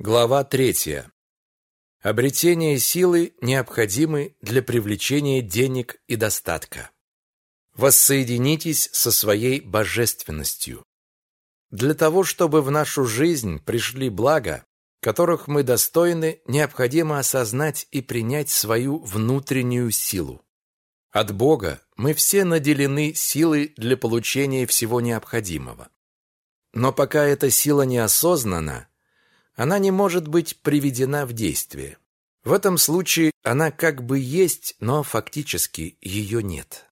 Глава третья. Обретение силы необходимы для привлечения денег и достатка. Воссоединитесь со своей божественностью. Для того, чтобы в нашу жизнь пришли блага, которых мы достойны, необходимо осознать и принять свою внутреннюю силу. От Бога мы все наделены силой для получения всего необходимого. Но пока эта сила не осознана, она не может быть приведена в действие. В этом случае она как бы есть, но фактически ее нет.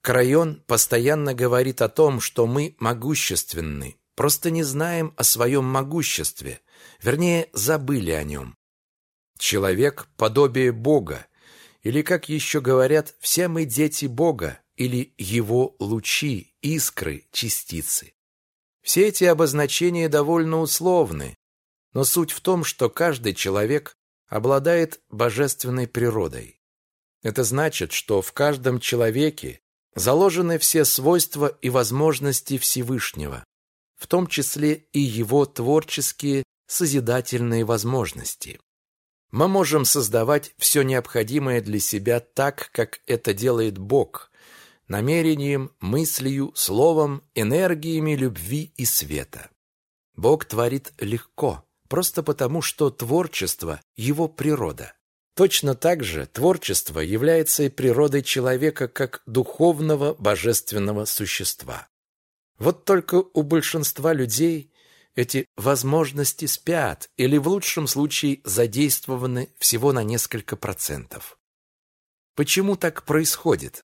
Крайон постоянно говорит о том, что мы могущественны, просто не знаем о своем могуществе, вернее, забыли о нем. Человек – подобие Бога, или, как еще говорят, все мы дети Бога, или Его лучи, искры, частицы. Все эти обозначения довольно условны, но суть в том, что каждый человек обладает божественной природой. Это значит, что в каждом человеке заложены все свойства и возможности Всевышнего, в том числе и его творческие созидательные возможности. Мы можем создавать все необходимое для себя так, как это делает Бог, намерением, мыслью, словом, энергиями любви и света. Бог творит легко, просто потому, что творчество – его природа. Точно так же творчество является и природой человека как духовного божественного существа. Вот только у большинства людей эти возможности спят или в лучшем случае задействованы всего на несколько процентов. Почему так происходит?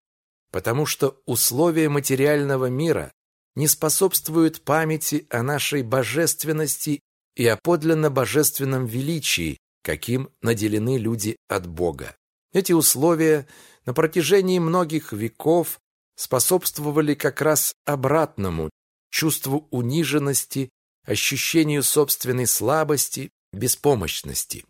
Потому что условия материального мира не способствуют памяти о нашей божественности и о подлинно божественном величии, каким наделены люди от Бога. Эти условия на протяжении многих веков способствовали как раз обратному чувству униженности, ощущению собственной слабости, беспомощности.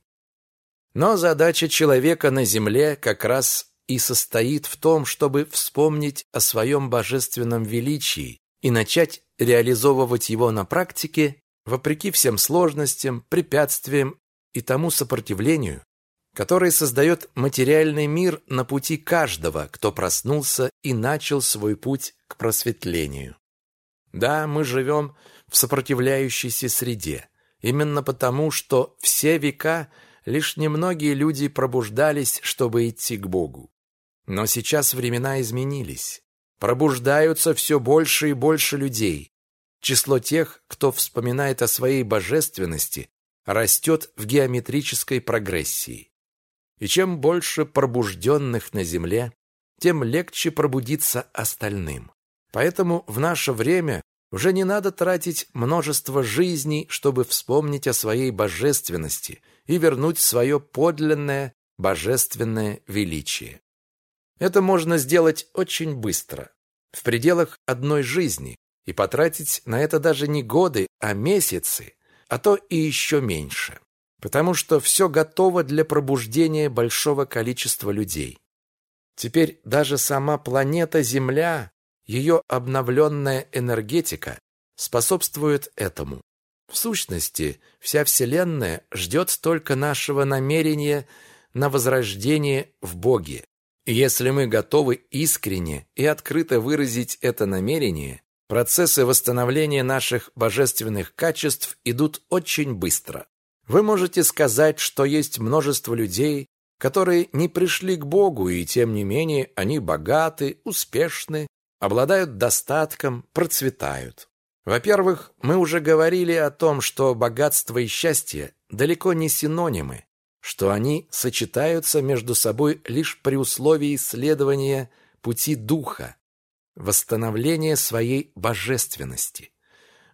Но задача человека на земле как раз и состоит в том, чтобы вспомнить о своем божественном величии и начать реализовывать его на практике вопреки всем сложностям, препятствиям и тому сопротивлению, которое создает материальный мир на пути каждого, кто проснулся и начал свой путь к просветлению. Да, мы живем в сопротивляющейся среде, именно потому, что все века лишь немногие люди пробуждались, чтобы идти к Богу. Но сейчас времена изменились. Пробуждаются все больше и больше людей, Число тех, кто вспоминает о своей божественности, растет в геометрической прогрессии. И чем больше пробужденных на Земле, тем легче пробудиться остальным. Поэтому в наше время уже не надо тратить множество жизней, чтобы вспомнить о своей божественности и вернуть свое подлинное божественное величие. Это можно сделать очень быстро, в пределах одной жизни, и потратить на это даже не годы, а месяцы, а то и еще меньше. Потому что все готово для пробуждения большого количества людей. Теперь даже сама планета Земля, ее обновленная энергетика способствует этому. В сущности, вся Вселенная ждет только нашего намерения на возрождение в Боге. И если мы готовы искренне и открыто выразить это намерение, Процессы восстановления наших божественных качеств идут очень быстро. Вы можете сказать, что есть множество людей, которые не пришли к Богу, и тем не менее они богаты, успешны, обладают достатком, процветают. Во-первых, мы уже говорили о том, что богатство и счастье далеко не синонимы, что они сочетаются между собой лишь при условии исследования пути духа, восстановление своей божественности.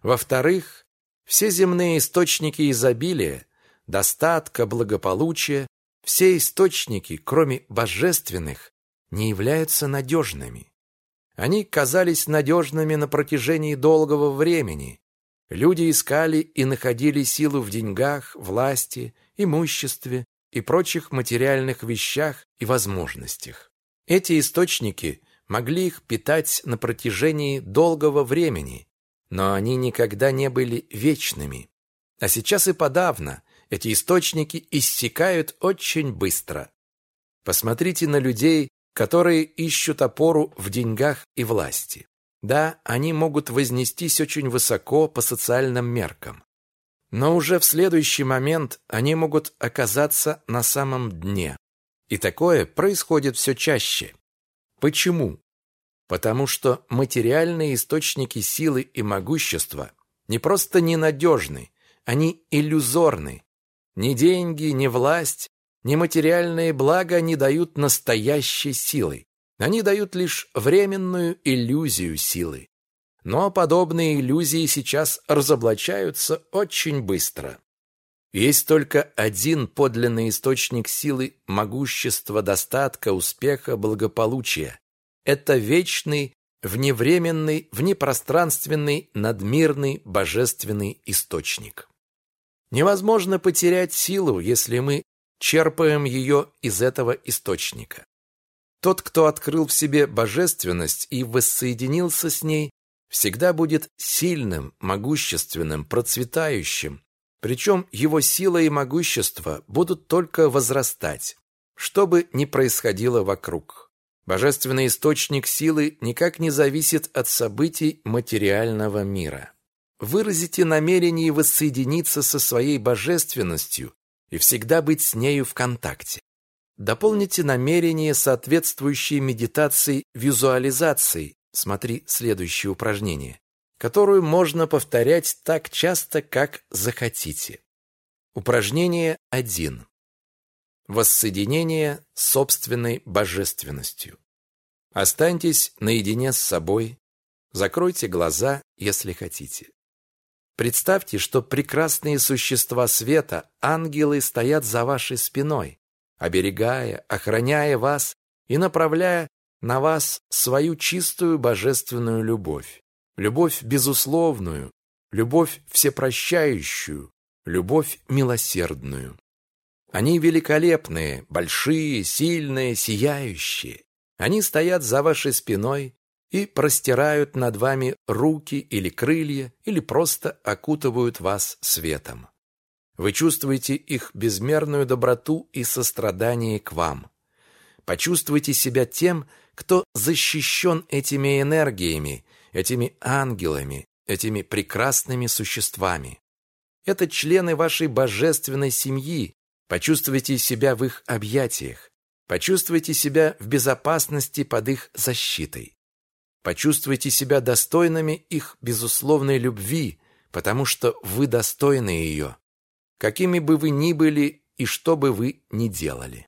Во-вторых, все земные источники изобилия, достатка, благополучия, все источники, кроме божественных, не являются надежными. Они казались надежными на протяжении долгого времени. Люди искали и находили силу в деньгах, власти, имуществе и прочих материальных вещах и возможностях. Эти источники могли их питать на протяжении долгого времени, но они никогда не были вечными. А сейчас и подавно, эти источники иссякают очень быстро. Посмотрите на людей, которые ищут опору в деньгах и власти. Да, они могут вознестись очень высоко по социальным меркам. Но уже в следующий момент они могут оказаться на самом дне. И такое происходит все чаще. Почему? Потому что материальные источники силы и могущества не просто ненадежны, они иллюзорны. Ни деньги, ни власть, ни материальные блага не дают настоящей силы. Они дают лишь временную иллюзию силы. Но подобные иллюзии сейчас разоблачаются очень быстро. Есть только один подлинный источник силы, могущества, достатка, успеха, благополучия. Это вечный, вневременный, внепространственный, надмирный, божественный источник. Невозможно потерять силу, если мы черпаем ее из этого источника. Тот, кто открыл в себе божественность и воссоединился с ней, всегда будет сильным, могущественным, процветающим, причем его сила и могущество будут только возрастать, что бы ни происходило вокруг. Божественный источник силы никак не зависит от событий материального мира. Выразите намерение воссоединиться со своей божественностью и всегда быть с нею в контакте. Дополните намерение соответствующей медитацией визуализацией, смотри следующее упражнение, которую можно повторять так часто, как захотите. Упражнение 1. Воссоединение с собственной божественностью. Останьтесь наедине с собой, закройте глаза, если хотите. Представьте, что прекрасные существа света, ангелы, стоят за вашей спиной, оберегая, охраняя вас и направляя на вас свою чистую божественную любовь. Любовь безусловную, любовь всепрощающую, любовь милосердную. Они великолепные, большие, сильные, сияющие. Они стоят за вашей спиной, и простирают над вами руки или крылья, или просто окутывают вас светом. Вы чувствуете их безмерную доброту и сострадание к вам. Почувствуйте себя тем, кто защищен этими энергиями, этими ангелами, этими прекрасными существами. Это члены вашей божественной семьи. Почувствуйте себя в их объятиях. Почувствуйте себя в безопасности под их защитой. Почувствуйте себя достойными их безусловной любви, потому что вы достойны ее, какими бы вы ни были и что бы вы ни делали.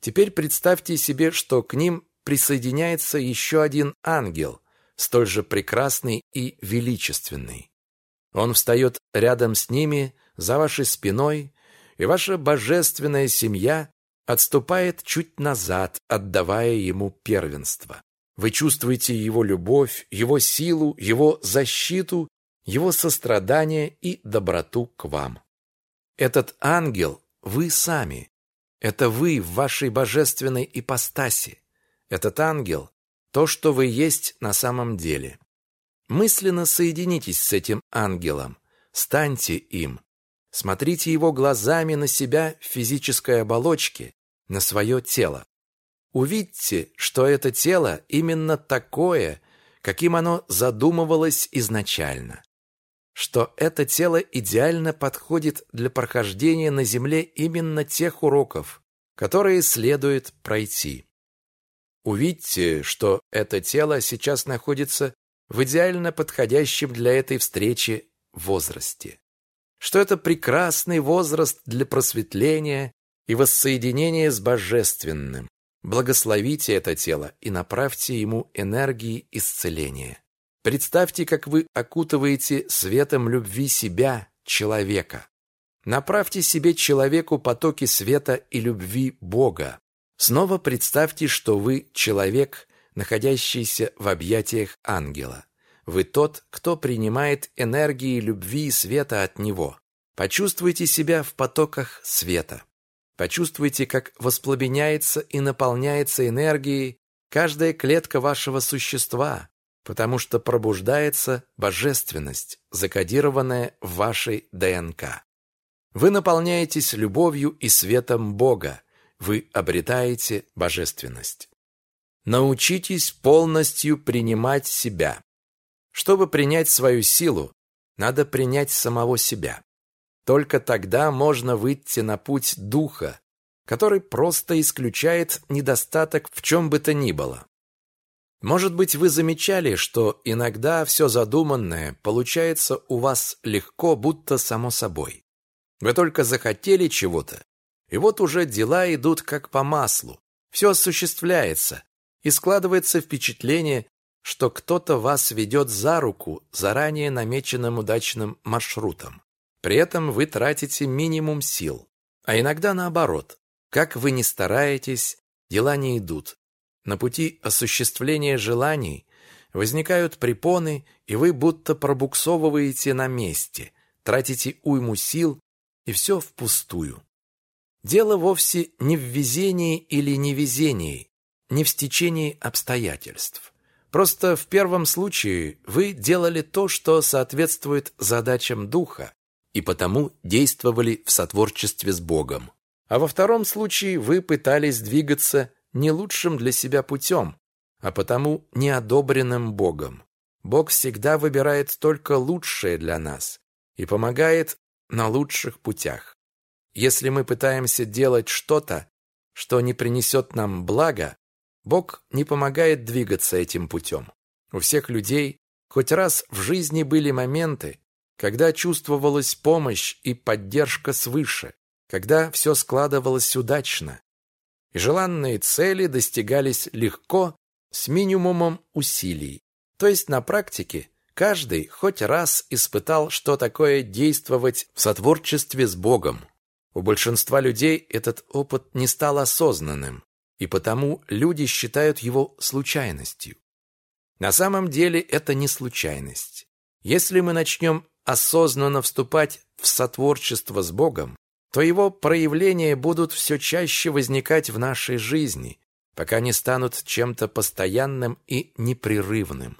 Теперь представьте себе, что к ним присоединяется еще один ангел, столь же прекрасный и величественный. Он встает рядом с ними, за вашей спиной, и ваша божественная семья отступает чуть назад, отдавая ему первенство. Вы чувствуете его любовь, его силу, его защиту, его сострадание и доброту к вам. Этот ангел – вы сами. Это вы в вашей божественной ипостаси. Этот ангел – то, что вы есть на самом деле. Мысленно соединитесь с этим ангелом, станьте им. Смотрите его глазами на себя в физической оболочке, на свое тело. Увидьте, что это тело именно такое, каким оно задумывалось изначально. Что это тело идеально подходит для прохождения на Земле именно тех уроков, которые следует пройти. Увидьте, что это тело сейчас находится в идеально подходящем для этой встречи возрасте. Что это прекрасный возраст для просветления и воссоединения с Божественным. Благословите это тело и направьте ему энергии исцеления. Представьте, как вы окутываете светом любви себя, человека. Направьте себе человеку потоки света и любви Бога. Снова представьте, что вы человек, находящийся в объятиях ангела. Вы тот, кто принимает энергии любви и света от него. Почувствуйте себя в потоках света. Почувствуйте, как воспламеняется и наполняется энергией каждая клетка вашего существа, потому что пробуждается божественность, закодированная в вашей ДНК. Вы наполняетесь любовью и светом Бога. Вы обретаете божественность. Научитесь полностью принимать себя. Чтобы принять свою силу, надо принять самого себя. Только тогда можно выйти на путь духа, который просто исключает недостаток в чем бы то ни было. Может быть, вы замечали, что иногда все задуманное получается у вас легко, будто само собой. Вы только захотели чего-то, и вот уже дела идут как по маслу. Все осуществляется, и складывается впечатление, что кто-то вас ведет за руку заранее намеченным удачным маршрутом. При этом вы тратите минимум сил. А иногда наоборот. Как вы ни стараетесь, дела не идут. На пути осуществления желаний возникают препоны, и вы будто пробуксовываете на месте, тратите уйму сил, и все впустую. Дело вовсе не в везении или невезении, не в стечении обстоятельств. Просто в первом случае вы делали то, что соответствует задачам духа, и потому действовали в сотворчестве с Богом. А во втором случае вы пытались двигаться не лучшим для себя путем, а потому неодобренным Богом. Бог всегда выбирает только лучшее для нас и помогает на лучших путях. Если мы пытаемся делать что-то, что не принесет нам блага, Бог не помогает двигаться этим путем. У всех людей хоть раз в жизни были моменты, когда чувствовалась помощь и поддержка свыше, когда все складывалось удачно, и желанные цели достигались легко, с минимумом усилий. То есть на практике каждый хоть раз испытал, что такое действовать в сотворчестве с Богом. У большинства людей этот опыт не стал осознанным и потому люди считают его случайностью. На самом деле это не случайность. Если мы начнем осознанно вступать в сотворчество с Богом, то его проявления будут все чаще возникать в нашей жизни, пока не станут чем-то постоянным и непрерывным.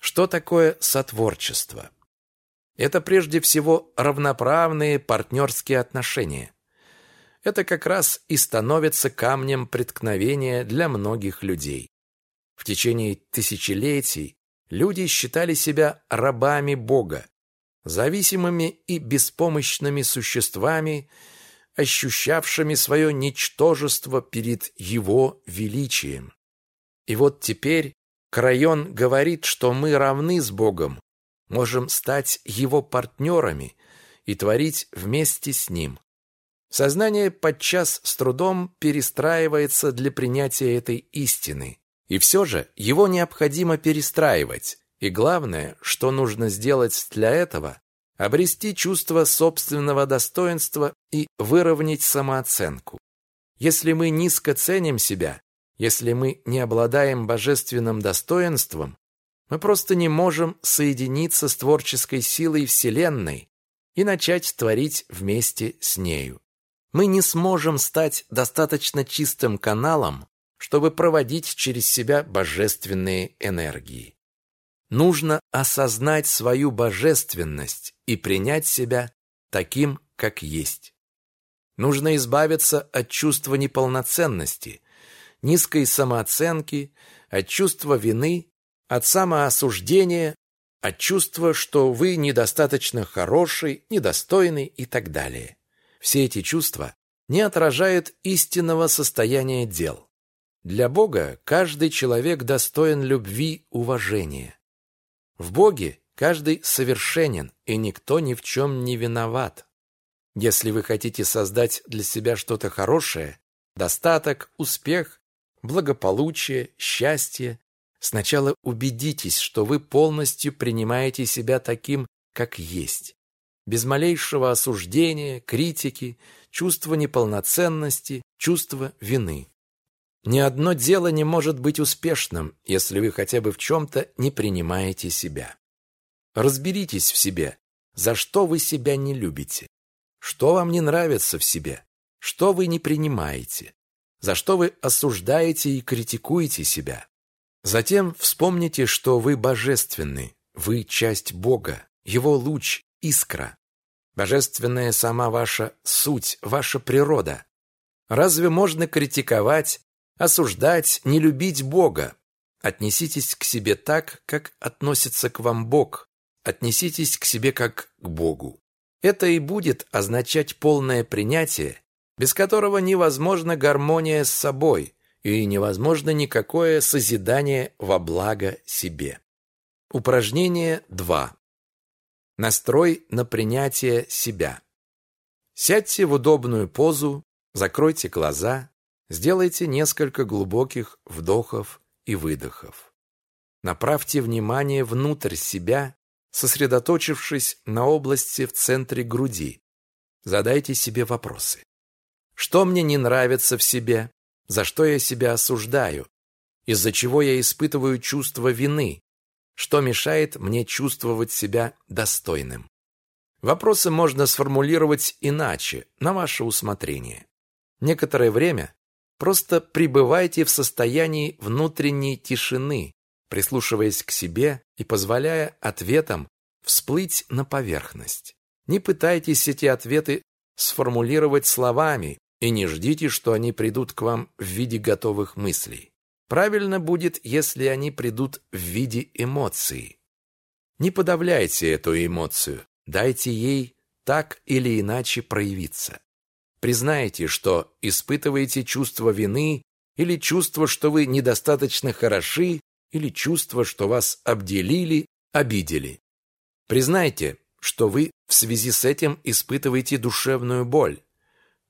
Что такое сотворчество? Это прежде всего равноправные партнерские отношения это как раз и становится камнем преткновения для многих людей. В течение тысячелетий люди считали себя рабами Бога, зависимыми и беспомощными существами, ощущавшими свое ничтожество перед Его величием. И вот теперь Крайон говорит, что мы равны с Богом, можем стать Его партнерами и творить вместе с Ним. Сознание подчас с трудом перестраивается для принятия этой истины. И все же его необходимо перестраивать. И главное, что нужно сделать для этого, обрести чувство собственного достоинства и выровнять самооценку. Если мы низко ценим себя, если мы не обладаем божественным достоинством, мы просто не можем соединиться с творческой силой Вселенной и начать творить вместе с нею мы не сможем стать достаточно чистым каналом, чтобы проводить через себя божественные энергии. Нужно осознать свою божественность и принять себя таким, как есть. Нужно избавиться от чувства неполноценности, низкой самооценки, от чувства вины, от самоосуждения, от чувства, что вы недостаточно хороший, недостойный и так далее. Все эти чувства не отражают истинного состояния дел. Для Бога каждый человек достоин любви, уважения. В Боге каждый совершенен, и никто ни в чем не виноват. Если вы хотите создать для себя что-то хорошее, достаток, успех, благополучие, счастье, сначала убедитесь, что вы полностью принимаете себя таким, как есть без малейшего осуждения, критики, чувства неполноценности, чувства вины. Ни одно дело не может быть успешным, если вы хотя бы в чем-то не принимаете себя. Разберитесь в себе, за что вы себя не любите, что вам не нравится в себе, что вы не принимаете, за что вы осуждаете и критикуете себя. Затем вспомните, что вы божественны, вы часть Бога, Его луч, искра. Божественная сама ваша суть, ваша природа. Разве можно критиковать, осуждать, не любить Бога? Отнеситесь к себе так, как относится к вам Бог. Отнеситесь к себе как к Богу. Это и будет означать полное принятие, без которого невозможна гармония с собой и невозможно никакое созидание во благо себе. Упражнение 2. Настрой на принятие себя. Сядьте в удобную позу, закройте глаза, сделайте несколько глубоких вдохов и выдохов. Направьте внимание внутрь себя, сосредоточившись на области в центре груди. Задайте себе вопросы. Что мне не нравится в себе? За что я себя осуждаю? Из-за чего я испытываю чувство вины? Что мешает мне чувствовать себя достойным? Вопросы можно сформулировать иначе, на ваше усмотрение. Некоторое время просто пребывайте в состоянии внутренней тишины, прислушиваясь к себе и позволяя ответам всплыть на поверхность. Не пытайтесь эти ответы сформулировать словами и не ждите, что они придут к вам в виде готовых мыслей. Правильно будет, если они придут в виде эмоций. Не подавляйте эту эмоцию, дайте ей так или иначе проявиться. Признайте, что испытываете чувство вины или чувство, что вы недостаточно хороши, или чувство, что вас обделили, обидели. Признайте, что вы в связи с этим испытываете душевную боль.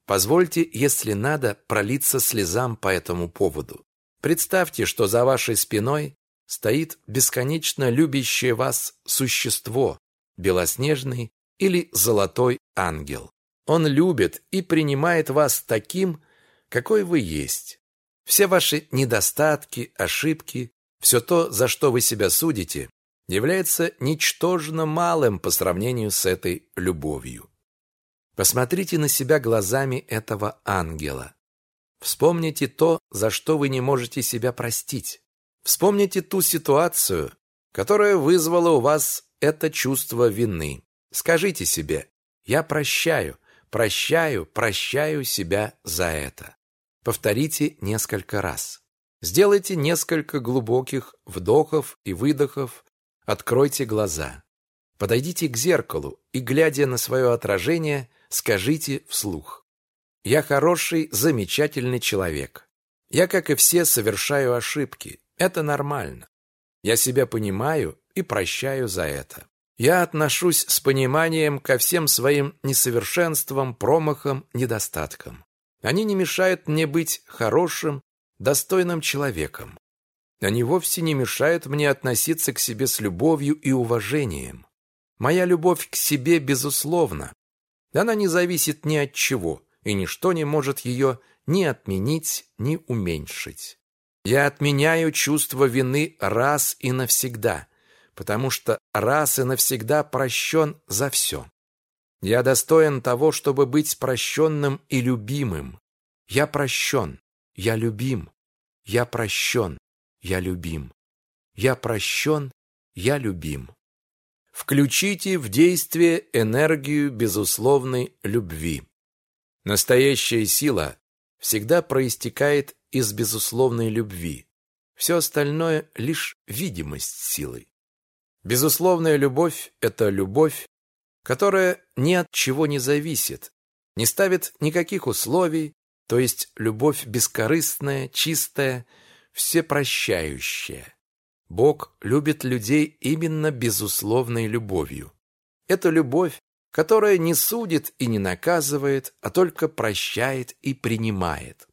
Позвольте, если надо, пролиться слезам по этому поводу. Представьте, что за вашей спиной стоит бесконечно любящее вас существо, белоснежный или золотой ангел. Он любит и принимает вас таким, какой вы есть. Все ваши недостатки, ошибки, все то, за что вы себя судите, является ничтожно малым по сравнению с этой любовью. Посмотрите на себя глазами этого ангела. Вспомните то, за что вы не можете себя простить. Вспомните ту ситуацию, которая вызвала у вас это чувство вины. Скажите себе «Я прощаю, прощаю, прощаю себя за это». Повторите несколько раз. Сделайте несколько глубоких вдохов и выдохов, откройте глаза. Подойдите к зеркалу и, глядя на свое отражение, скажите вслух. Я хороший, замечательный человек. Я, как и все, совершаю ошибки. Это нормально. Я себя понимаю и прощаю за это. Я отношусь с пониманием ко всем своим несовершенствам, промахам, недостаткам. Они не мешают мне быть хорошим, достойным человеком. Они вовсе не мешают мне относиться к себе с любовью и уважением. Моя любовь к себе безусловна. Она не зависит ни от чего, и ничто не может ее ни отменить, ни уменьшить. Я отменяю чувство вины раз и навсегда, потому что раз и навсегда прощен за все. Я достоин того, чтобы быть прощенным и любимым. Я прощен, я любим. Я прощен, я любим. Я прощен, я любим. Включите в действие энергию безусловной любви. Настоящая сила всегда проистекает из безусловной любви. Все остальное – лишь видимость силы. Безусловная любовь – это любовь, которая ни от чего не зависит, не ставит никаких условий, то есть любовь бескорыстная, чистая, всепрощающая. Бог любит людей именно безусловной любовью. Эта любовь которая не судит и не наказывает, а только прощает и принимает.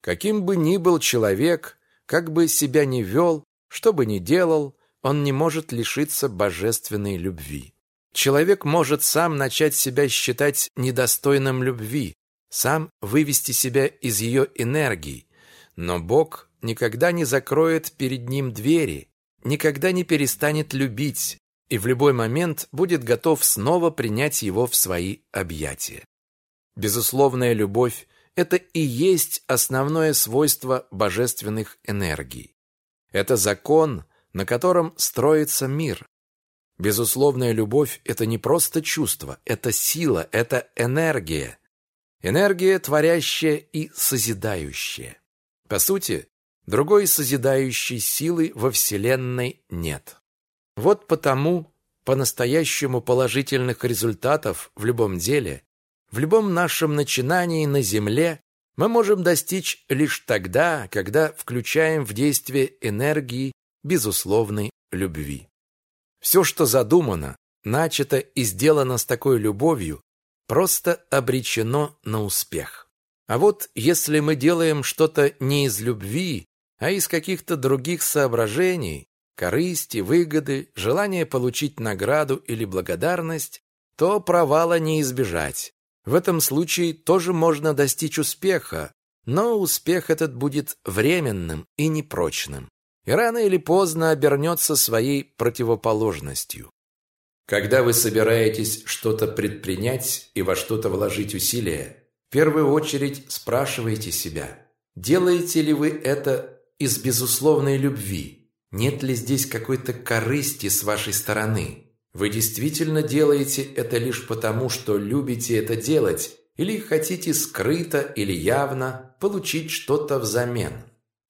Каким бы ни был человек, как бы себя ни вел, что бы ни делал, он не может лишиться божественной любви. Человек может сам начать себя считать недостойным любви, сам вывести себя из ее энергии, но Бог никогда не закроет перед ним двери, никогда не перестанет любить, и в любой момент будет готов снова принять его в свои объятия. Безусловная любовь – это и есть основное свойство божественных энергий. Это закон, на котором строится мир. Безусловная любовь – это не просто чувство, это сила, это энергия. Энергия, творящая и созидающая. По сути, другой созидающей силы во Вселенной нет. Вот потому по-настоящему положительных результатов в любом деле, в любом нашем начинании на Земле мы можем достичь лишь тогда, когда включаем в действие энергии безусловной любви. Все, что задумано, начато и сделано с такой любовью, просто обречено на успех. А вот если мы делаем что-то не из любви, а из каких-то других соображений, корысти, выгоды, желания получить награду или благодарность, то провала не избежать. В этом случае тоже можно достичь успеха, но успех этот будет временным и непрочным и рано или поздно обернется своей противоположностью. Когда вы собираетесь что-то предпринять и во что-то вложить усилия, в первую очередь спрашивайте себя, делаете ли вы это из безусловной любви, нет ли здесь какой-то корысти с вашей стороны. Вы действительно делаете это лишь потому, что любите это делать, или хотите скрыто или явно получить что-то взамен.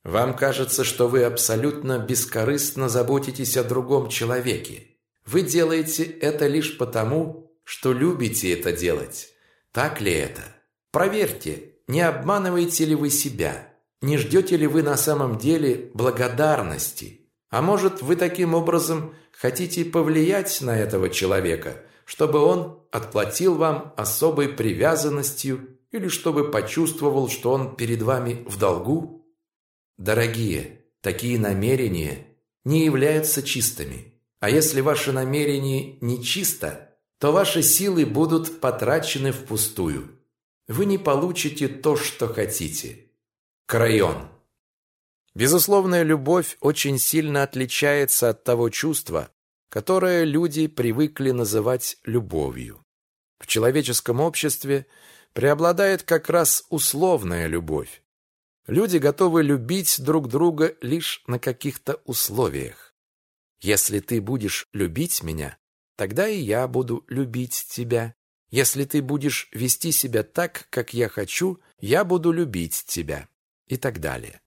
Вам кажется, что вы абсолютно бескорыстно заботитесь о другом человеке. Вы делаете это лишь потому, что любите это делать. Так ли это? Проверьте, не обманываете ли вы себя. Не ждете ли вы на самом деле благодарности? А может, вы таким образом хотите повлиять на этого человека, чтобы он отплатил вам особой привязанностью или чтобы почувствовал, что он перед вами в долгу? Дорогие, такие намерения не являются чистыми. А если ваше намерение не чисто, то ваши силы будут потрачены впустую. Вы не получите то, что хотите. Крайон. Безусловная любовь очень сильно отличается от того чувства, которое люди привыкли называть любовью. В человеческом обществе преобладает как раз условная любовь, Люди готовы любить друг друга лишь на каких-то условиях. Если ты будешь любить меня, тогда и я буду любить тебя. Если ты будешь вести себя так, как я хочу, я буду любить тебя. И так далее.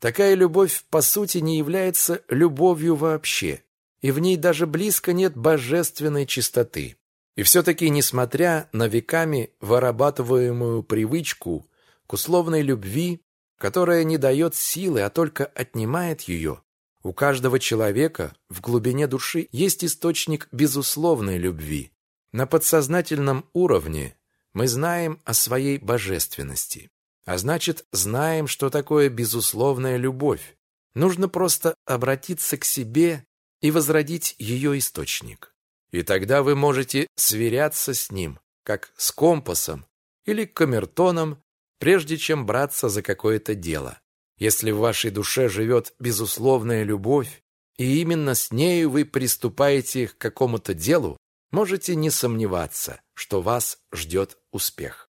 Такая любовь, по сути, не является любовью вообще, и в ней даже близко нет божественной чистоты. И все-таки, несмотря на веками вырабатываемую привычку к условной любви, которая не дает силы, а только отнимает ее. У каждого человека в глубине души есть источник безусловной любви. На подсознательном уровне мы знаем о своей божественности. А значит, знаем, что такое безусловная любовь. Нужно просто обратиться к себе и возродить ее источник. И тогда вы можете сверяться с ним, как с компасом или камертоном прежде чем браться за какое-то дело. Если в вашей душе живет безусловная любовь, и именно с нею вы приступаете к какому-то делу, можете не сомневаться, что вас ждет успех.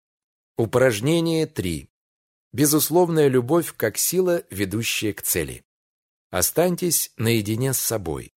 Упражнение 3. Безусловная любовь как сила, ведущая к цели. Останьтесь наедине с собой.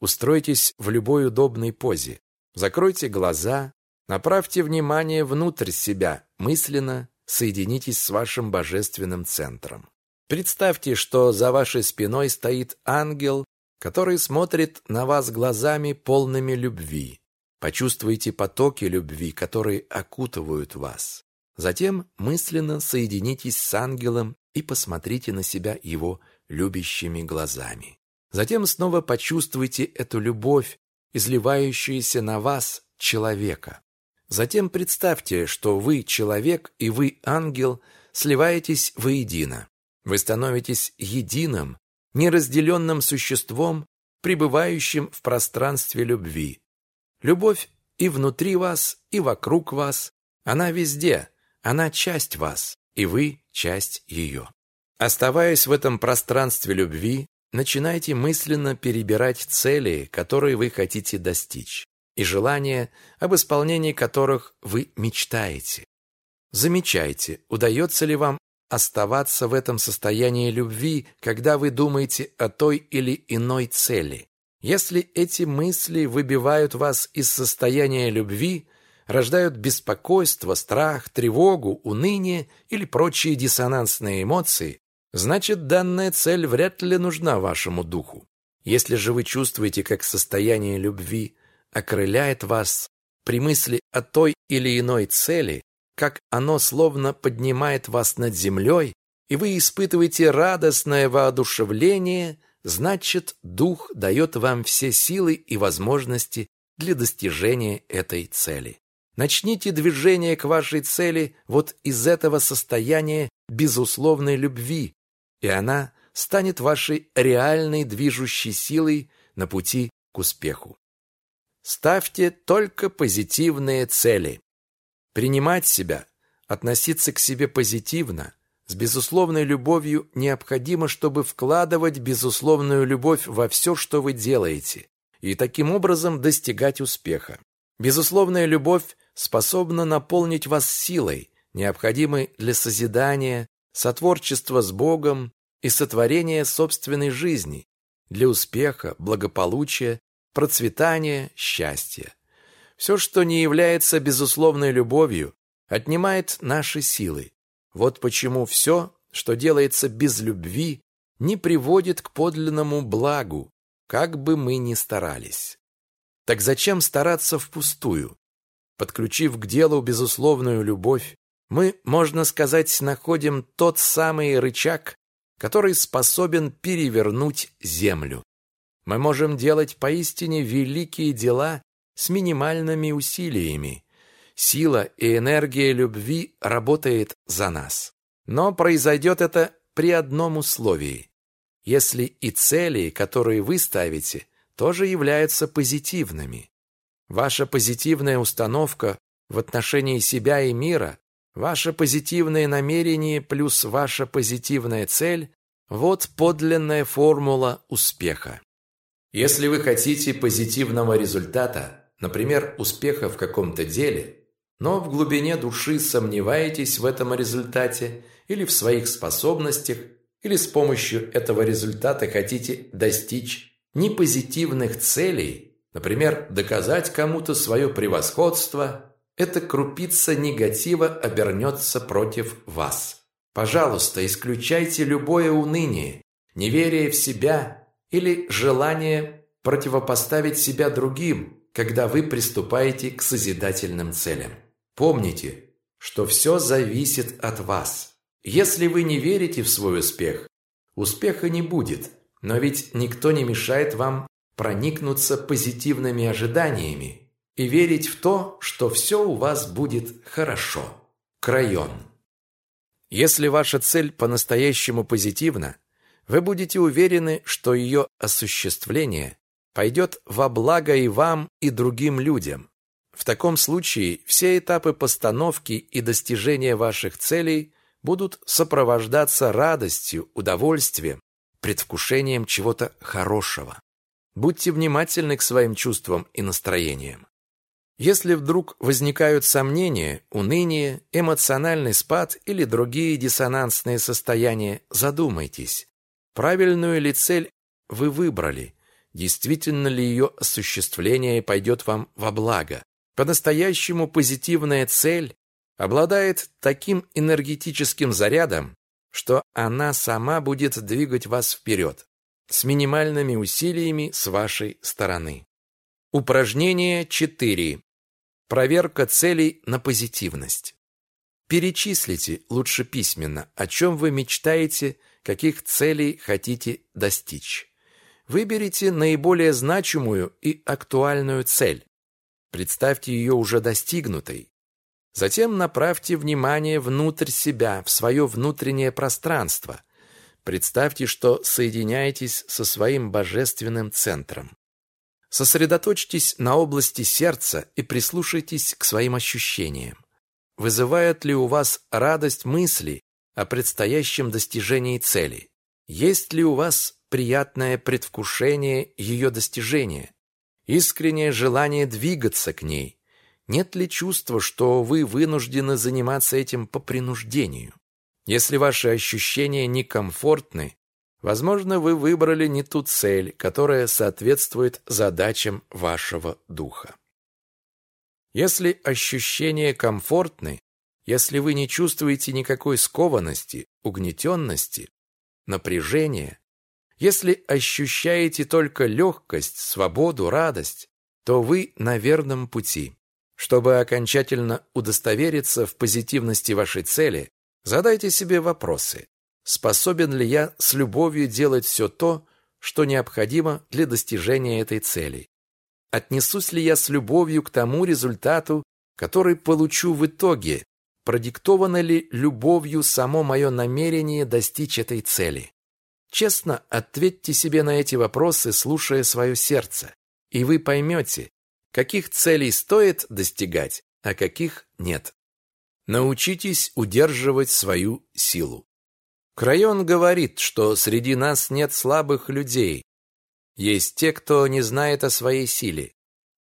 Устройтесь в любой удобной позе. Закройте глаза, направьте внимание внутрь себя, мысленно соединитесь с вашим божественным центром. Представьте, что за вашей спиной стоит ангел, который смотрит на вас глазами полными любви. Почувствуйте потоки любви, которые окутывают вас. Затем мысленно соединитесь с ангелом и посмотрите на себя его любящими глазами. Затем снова почувствуйте эту любовь, изливающуюся на вас человека. Затем представьте, что вы человек и вы ангел сливаетесь воедино. Вы становитесь единым, неразделенным существом, пребывающим в пространстве любви. Любовь и внутри вас, и вокруг вас. Она везде, она часть вас, и вы часть ее. Оставаясь в этом пространстве любви, начинайте мысленно перебирать цели, которые вы хотите достичь и желания, об исполнении которых вы мечтаете. Замечайте, удается ли вам оставаться в этом состоянии любви, когда вы думаете о той или иной цели. Если эти мысли выбивают вас из состояния любви, рождают беспокойство, страх, тревогу, уныние или прочие диссонансные эмоции, значит, данная цель вряд ли нужна вашему духу. Если же вы чувствуете, как состояние любви окрыляет вас при мысли о той или иной цели, как оно словно поднимает вас над землей, и вы испытываете радостное воодушевление, значит, Дух дает вам все силы и возможности для достижения этой цели. Начните движение к вашей цели вот из этого состояния безусловной любви, и она станет вашей реальной движущей силой на пути к успеху. Ставьте только позитивные цели. Принимать себя, относиться к себе позитивно, с безусловной любовью необходимо, чтобы вкладывать безусловную любовь во все, что вы делаете, и таким образом достигать успеха. Безусловная любовь способна наполнить вас силой, необходимой для созидания, сотворчества с Богом и сотворения собственной жизни, для успеха, благополучия, процветания, счастья. Все, что не является безусловной любовью, отнимает наши силы. Вот почему все, что делается без любви, не приводит к подлинному благу, как бы мы ни старались. Так зачем стараться впустую? Подключив к делу безусловную любовь, мы, можно сказать, находим тот самый рычаг, который способен перевернуть землю. Мы можем делать поистине великие дела с минимальными усилиями. Сила и энергия любви работает за нас. Но произойдет это при одном условии. Если и цели, которые вы ставите, тоже являются позитивными. Ваша позитивная установка в отношении себя и мира, ваше позитивное намерение плюс ваша позитивная цель – вот подлинная формула успеха. Если вы хотите позитивного результата, например, успеха в каком-то деле, но в глубине души сомневаетесь в этом результате или в своих способностях, или с помощью этого результата хотите достичь непозитивных целей, например, доказать кому-то свое превосходство, эта крупица негатива обернется против вас. Пожалуйста, исключайте любое уныние, неверие в себя или желание противопоставить себя другим, когда вы приступаете к созидательным целям. Помните, что все зависит от вас. Если вы не верите в свой успех, успеха не будет, но ведь никто не мешает вам проникнуться позитивными ожиданиями и верить в то, что все у вас будет хорошо. Крайон. Если ваша цель по-настоящему позитивна, вы будете уверены, что ее осуществление пойдет во благо и вам, и другим людям. В таком случае все этапы постановки и достижения ваших целей будут сопровождаться радостью, удовольствием, предвкушением чего-то хорошего. Будьте внимательны к своим чувствам и настроениям. Если вдруг возникают сомнения, уныние, эмоциональный спад или другие диссонансные состояния, задумайтесь, Правильную ли цель вы выбрали? Действительно ли ее осуществление пойдет вам во благо? По-настоящему позитивная цель обладает таким энергетическим зарядом, что она сама будет двигать вас вперед, с минимальными усилиями с вашей стороны. Упражнение 4. Проверка целей на позитивность. Перечислите, лучше письменно, о чем вы мечтаете каких целей хотите достичь. Выберите наиболее значимую и актуальную цель. Представьте ее уже достигнутой. Затем направьте внимание внутрь себя, в свое внутреннее пространство. Представьте, что соединяетесь со своим божественным центром. Сосредоточьтесь на области сердца и прислушайтесь к своим ощущениям. Вызывает ли у вас радость мысли о предстоящем достижении цели? Есть ли у вас приятное предвкушение ее достижения? Искреннее желание двигаться к ней? Нет ли чувства, что вы вынуждены заниматься этим по принуждению? Если ваши ощущения некомфортны, Возможно, вы выбрали не ту цель, которая соответствует задачам вашего духа. Если ощущения комфортны, если вы не чувствуете никакой скованности, угнетенности, напряжения, если ощущаете только легкость, свободу, радость, то вы на верном пути. Чтобы окончательно удостовериться в позитивности вашей цели, задайте себе вопросы. Способен ли я с любовью делать все то, что необходимо для достижения этой цели? Отнесусь ли я с любовью к тому результату, который получу в итоге? Продиктовано ли любовью само мое намерение достичь этой цели? Честно ответьте себе на эти вопросы, слушая свое сердце, и вы поймете, каких целей стоит достигать, а каких нет. Научитесь удерживать свою силу. Крайон говорит, что среди нас нет слабых людей. Есть те, кто не знает о своей силе.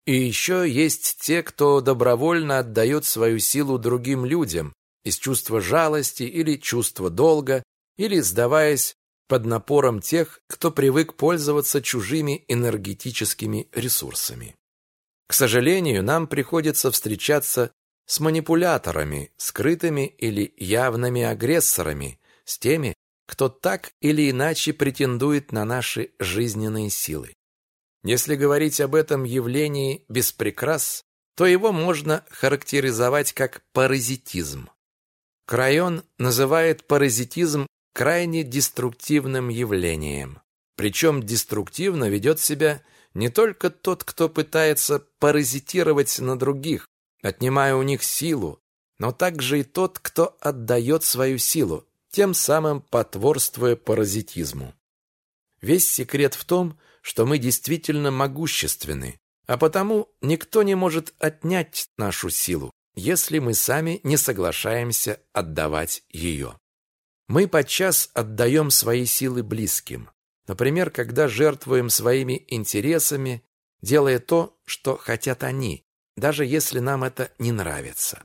И еще есть те, кто добровольно отдает свою силу другим людям из чувства жалости или чувства долга, или сдаваясь под напором тех, кто привык пользоваться чужими энергетическими ресурсами. К сожалению, нам приходится встречаться с манипуляторами, скрытыми или явными агрессорами, с теми, кто так или иначе претендует на наши жизненные силы. Если говорить об этом явлении без прикрас, то его можно характеризовать как паразитизм. Крайон называет паразитизм крайне деструктивным явлением. Причем деструктивно ведет себя не только тот, кто пытается паразитировать на других, отнимая у них силу, но также и тот, кто отдает свою силу, тем самым потворствуя паразитизму. Весь секрет в том, что мы действительно могущественны, а потому никто не может отнять нашу силу, если мы сами не соглашаемся отдавать ее. Мы подчас отдаем свои силы близким, например, когда жертвуем своими интересами, делая то, что хотят они, даже если нам это не нравится.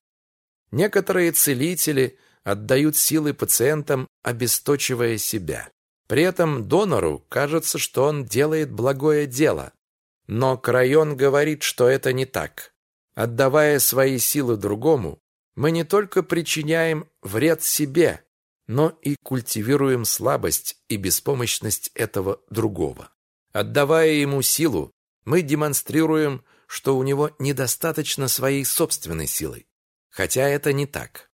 Некоторые целители – отдают силы пациентам, обесточивая себя. При этом донору кажется, что он делает благое дело. Но Крайон говорит, что это не так. Отдавая свои силы другому, мы не только причиняем вред себе, но и культивируем слабость и беспомощность этого другого. Отдавая ему силу, мы демонстрируем, что у него недостаточно своей собственной силы. Хотя это не так.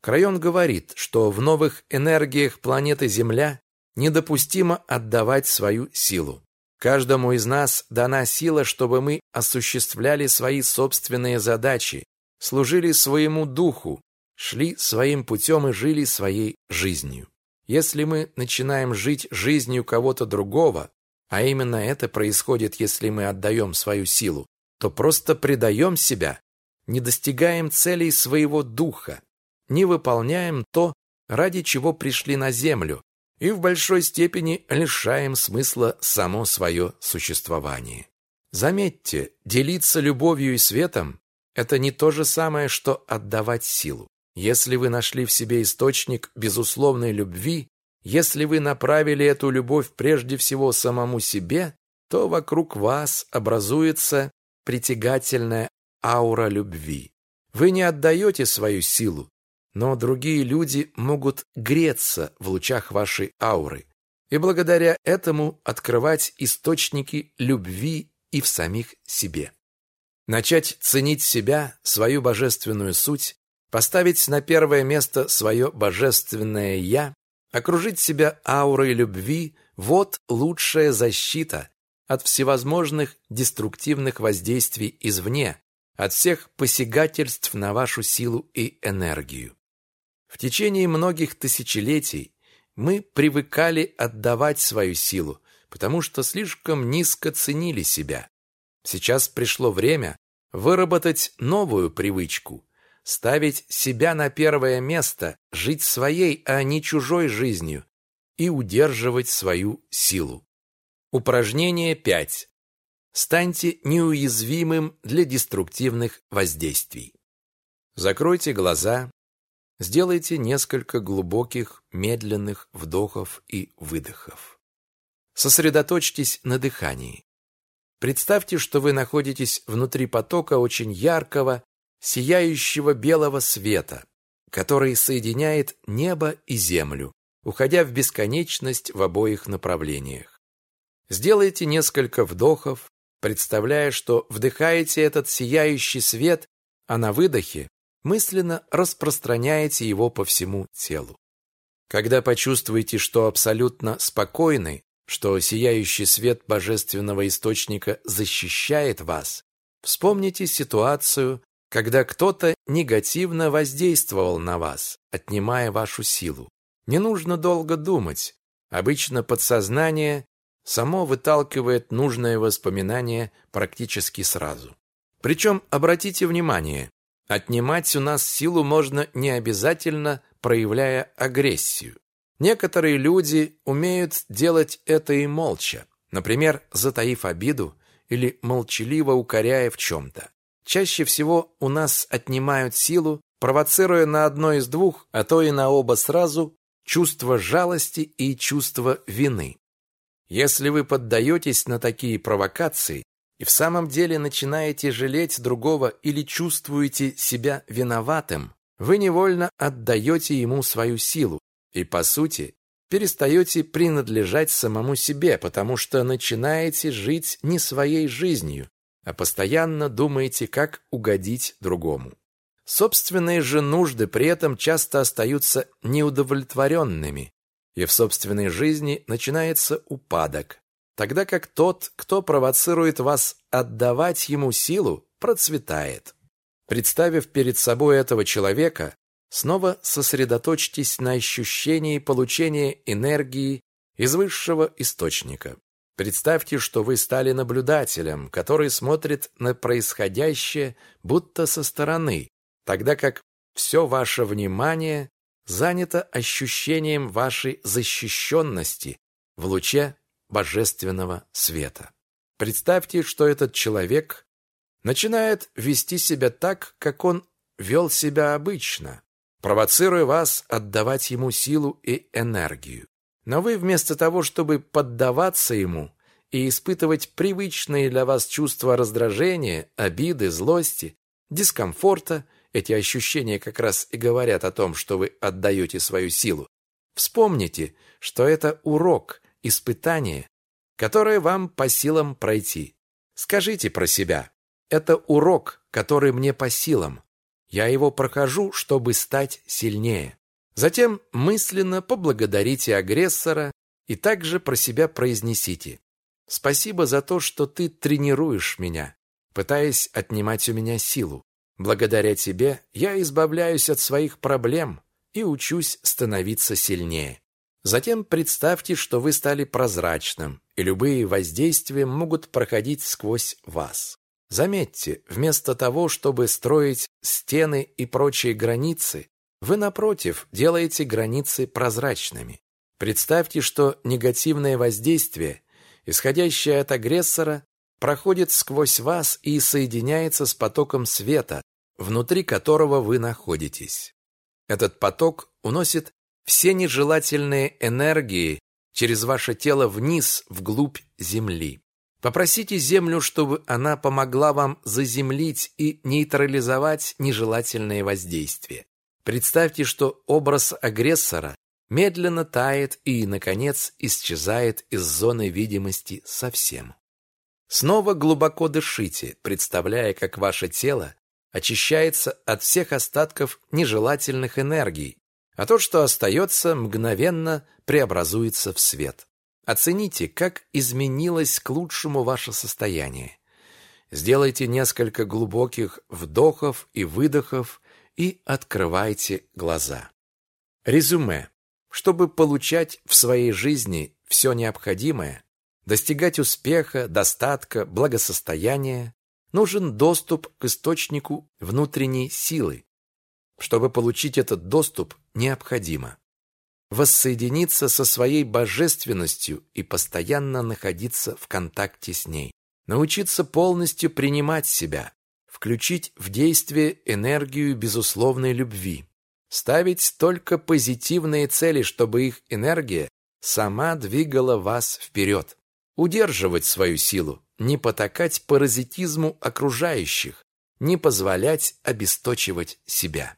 Крайон говорит, что в новых энергиях планеты Земля недопустимо отдавать свою силу. Каждому из нас дана сила, чтобы мы осуществляли свои собственные задачи, служили своему духу, шли своим путем и жили своей жизнью. Если мы начинаем жить жизнью кого-то другого, а именно это происходит, если мы отдаем свою силу, то просто предаем себя, не достигаем целей своего духа, не выполняем то, ради чего пришли на землю, и в большой степени лишаем смысла само свое существование. Заметьте, делиться любовью и светом – это не то же самое, что отдавать силу. Если вы нашли в себе источник безусловной любви, если вы направили эту любовь прежде всего самому себе, то вокруг вас образуется притягательная аура любви. Вы не отдаете свою силу, но другие люди могут греться в лучах вашей ауры и благодаря этому открывать источники любви и в самих себе. Начать ценить себя, свою божественную суть, поставить на первое место свое божественное «я», окружить себя аурой любви – вот лучшая защита от всевозможных деструктивных воздействий извне, от всех посягательств на вашу силу и энергию. В течение многих тысячелетий мы привыкали отдавать свою силу, потому что слишком низко ценили себя. Сейчас пришло время выработать новую привычку, ставить себя на первое место, жить своей, а не чужой жизнью и удерживать свою силу. Упражнение 5. Станьте неуязвимым для деструктивных воздействий. Закройте глаза, сделайте несколько глубоких, медленных вдохов и выдохов. Сосредоточьтесь на дыхании. Представьте, что вы находитесь внутри потока очень яркого, сияющего белого света, который соединяет небо и землю, уходя в бесконечность в обоих направлениях. Сделайте несколько вдохов, представляя, что вдыхаете этот сияющий свет, а на выдохе мысленно распространяете его по всему телу. Когда почувствуете, что абсолютно спокойны, что сияющий свет божественного источника защищает вас, вспомните ситуацию, когда кто-то негативно воздействовал на вас, отнимая вашу силу. Не нужно долго думать. Обычно подсознание само выталкивает нужное воспоминание практически сразу. Причем, обратите внимание, отнимать у нас силу можно не обязательно, проявляя агрессию. Некоторые люди умеют делать это и молча, например, затаив обиду или молчаливо укоряя в чем-то. Чаще всего у нас отнимают силу, провоцируя на одно из двух, а то и на оба сразу, чувство жалости и чувство вины. Если вы поддаетесь на такие провокации и в самом деле начинаете жалеть другого или чувствуете себя виноватым, вы невольно отдаете ему свою силу и, по сути, перестаете принадлежать самому себе, потому что начинаете жить не своей жизнью, а постоянно думаете, как угодить другому. Собственные же нужды при этом часто остаются неудовлетворенными, и в собственной жизни начинается упадок, тогда как тот, кто провоцирует вас отдавать ему силу, процветает. Представив перед собой этого человека, снова сосредоточьтесь на ощущении получения энергии из высшего источника. Представьте, что вы стали наблюдателем, который смотрит на происходящее будто со стороны, тогда как все ваше внимание занято ощущением вашей защищенности в луче божественного света. Представьте, что этот человек начинает вести себя так, как он вел себя обычно, провоцируя вас отдавать ему силу и энергию. Но вы вместо того, чтобы поддаваться ему и испытывать привычные для вас чувства раздражения, обиды, злости, дискомфорта, эти ощущения как раз и говорят о том, что вы отдаете свою силу. Вспомните, что это урок, испытание, которое вам по силам пройти. Скажите про себя. Это урок, который мне по силам. Я его прохожу, чтобы стать сильнее. Затем мысленно поблагодарите агрессора и также про себя произнесите. Спасибо за то, что ты тренируешь меня, пытаясь отнимать у меня силу. Благодаря тебе я избавляюсь от своих проблем и учусь становиться сильнее. Затем представьте, что вы стали прозрачным, и любые воздействия могут проходить сквозь вас. Заметьте, вместо того, чтобы строить стены и прочие границы, вы, напротив, делаете границы прозрачными. Представьте, что негативное воздействие, исходящее от агрессора, проходит сквозь вас и соединяется с потоком света, внутри которого вы находитесь. Этот поток уносит все нежелательные энергии через ваше тело вниз, вглубь Земли. Попросите Землю, чтобы она помогла вам заземлить и нейтрализовать нежелательные воздействия. Представьте, что образ агрессора медленно тает и, наконец, исчезает из зоны видимости совсем. Снова глубоко дышите, представляя, как ваше тело очищается от всех остатков нежелательных энергий, а то, что остается, мгновенно преобразуется в свет. Оцените, как изменилось к лучшему ваше состояние. Сделайте несколько глубоких вдохов и выдохов и открывайте глаза. Резюме. Чтобы получать в своей жизни все необходимое, достигать успеха, достатка, благосостояния, нужен доступ к источнику внутренней силы. Чтобы получить этот доступ, необходимо воссоединиться со своей божественностью и постоянно находиться в контакте с ней, научиться полностью принимать себя, включить в действие энергию безусловной любви, Ставить только позитивные цели, чтобы их энергия сама двигала вас вперед. Удерживать свою силу, не потакать паразитизму окружающих, не позволять обесточивать себя.